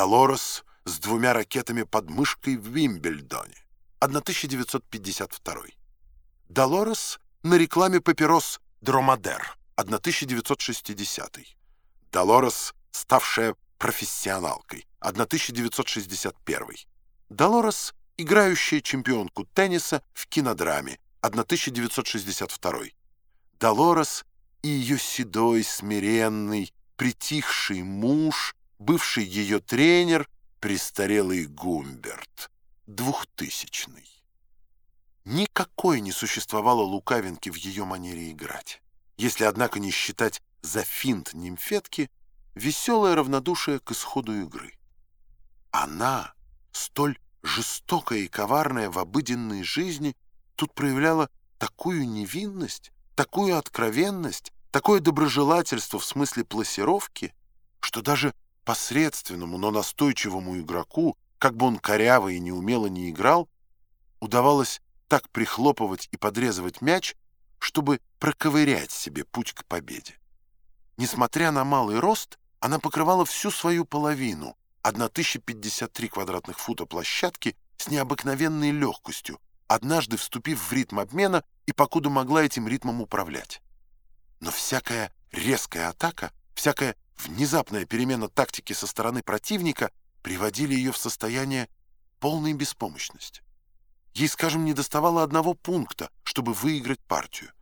Долорес с двумя ракетами под мышкой в Вимбельдоне, 1952. Долорес на рекламе папирос «Дромадер», 1960. Долорес, ставшая профессионалкой, 1961. Долорес, играющая чемпионку тенниса в кинодраме, 1962. Долорес и ее седой, смиренный, притихший муж, бывший ее тренер, престарелый Гумберт, двухтысячный. Никакой не существовало лукавинки в ее манере играть. Если, однако, не считать за финт нимфетки веселое равнодушие к исходу игры. Она, столь жестокая и коварная в обыденной жизни, тут проявляла такую невинность, такую откровенность, такое доброжелательство в смысле пласировки, что даже посредственному, но настойчивому игроку, как бы он коряво и неумело не играл, удавалось так прихлопывать и подрезывать мяч, чтобы проковырять себе путь к победе. Несмотря на малый рост, она покрывала всю свою половину, 1053 квадратных фута площадки, с необыкновенной легкостью, однажды вступив в ритм обмена и покуда могла этим ритмом управлять. Но всякая резкая атака, всякая внезапная перемена тактики со стороны противника приводили ее в состояние полной беспомощности. Ей, скажем, не доставало одного пункта, чтобы выиграть партию.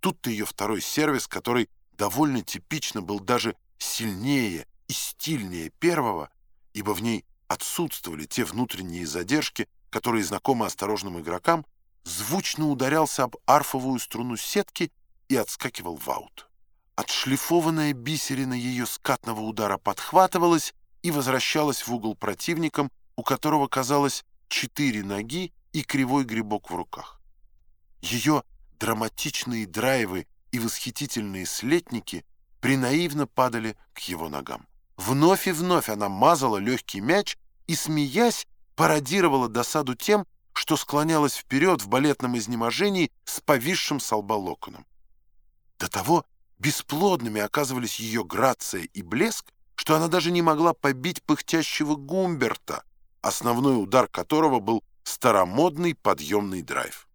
Тут-то ее второй сервис, который довольно типично был даже сильнее и стильнее первого, ибо в ней отсутствовали те внутренние задержки, которые знакомы осторожным игрокам, звучно ударялся об арфовую струну сетки и отскакивал в аут. Отшлифованная бисерина ее скатного удара подхватывалась и возвращалась в угол противником, у которого, казалось, четыре ноги и кривой грибок в руках. Ее драматичные драйвы и восхитительные слетники принаивно падали к его ногам. Вновь и вновь она мазала легкий мяч и, смеясь, пародировала досаду тем, что склонялась вперед в балетном изнеможении с повисшим с локоном. До того бесплодными оказывались ее грация и блеск, что она даже не могла побить пыхтящего Гумберта, основной удар которого был старомодный подъемный драйв.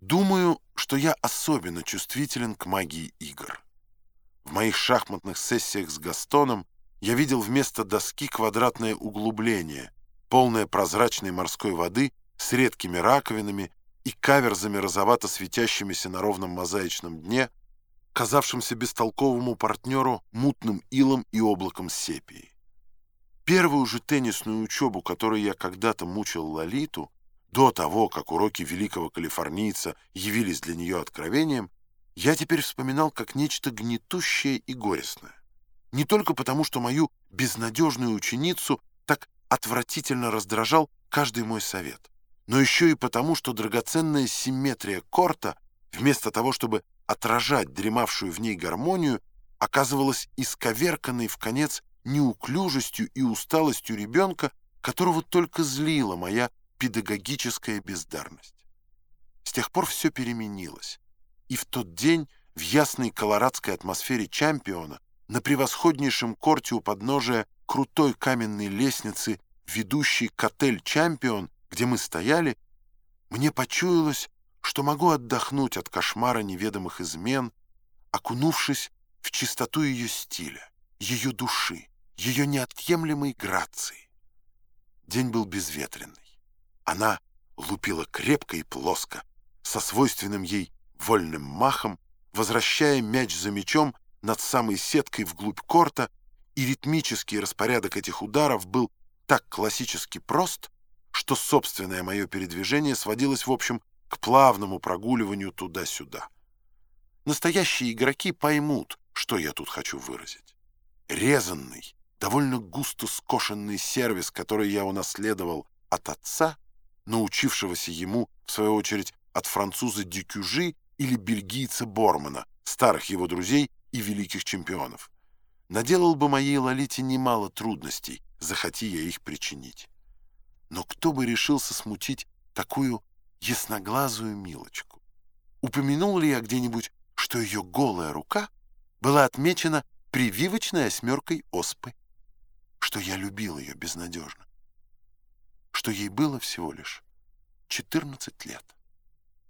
Думаю, что я особенно чувствителен к магии игр. В моих шахматных сессиях с Гастоном я видел вместо доски квадратное углубление, полное прозрачной морской воды с редкими раковинами и каверзами розовато светящимися на ровном мозаичном дне, казавшимся бестолковому партнеру мутным илом и облаком сепии. Первую же теннисную учебу, которой я когда-то мучил Лолиту, до того, как уроки великого калифорнийца явились для нее откровением, я теперь вспоминал как нечто гнетущее и горестное. Не только потому, что мою безнадежную ученицу так отвратительно раздражал каждый мой совет, но еще и потому, что драгоценная симметрия корта, вместо того, чтобы отражать дремавшую в ней гармонию, оказывалась исковерканной в конец неуклюжестью и усталостью ребенка, которого только злила моя педагогическая бездарность. С тех пор все переменилось, и в тот день в ясной колорадской атмосфере чемпиона на превосходнейшем корте у подножия крутой каменной лестницы, ведущей к отель «Чемпион», где мы стояли, мне почуялось, что могу отдохнуть от кошмара неведомых измен, окунувшись в чистоту ее стиля, ее души, ее неотъемлемой грации. День был безветренный. Она лупила крепко и плоско, со свойственным ей вольным махом, возвращая мяч за мячом над самой сеткой вглубь корта, и ритмический распорядок этих ударов был так классически прост, что собственное мое передвижение сводилось, в общем, к плавному прогуливанию туда-сюда. Настоящие игроки поймут, что я тут хочу выразить. Резанный, довольно густо скошенный сервис, который я унаследовал от отца — научившегося ему, в свою очередь, от француза Дюкюжи или бельгийца Бормана, старых его друзей и великих чемпионов. Наделал бы моей Лолите немало трудностей, захоти я их причинить. Но кто бы решился смутить такую ясноглазую милочку? Упомянул ли я где-нибудь, что ее голая рука была отмечена прививочной осьмеркой оспы? что я любил ее безнадежно, что ей было всего лишь 14 лет.